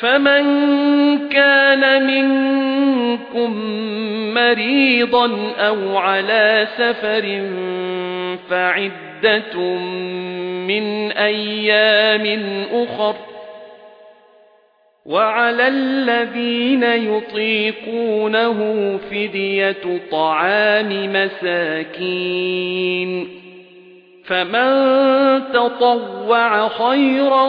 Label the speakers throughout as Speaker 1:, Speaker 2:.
Speaker 1: فمن كان منكم مريضا أو على سفر فعدة من أيام أخر وعلى الذين يطيقونه فدية طعام مساكين فمن تطوع خيرا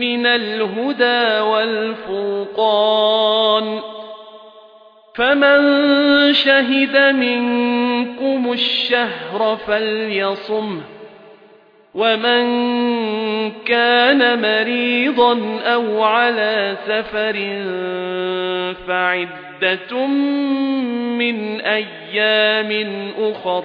Speaker 1: من الهدى والفرقان. فمن شهد منكم الشهر فليصمه ومن كان مريضا أو على سفر فعدة من أيام أخر.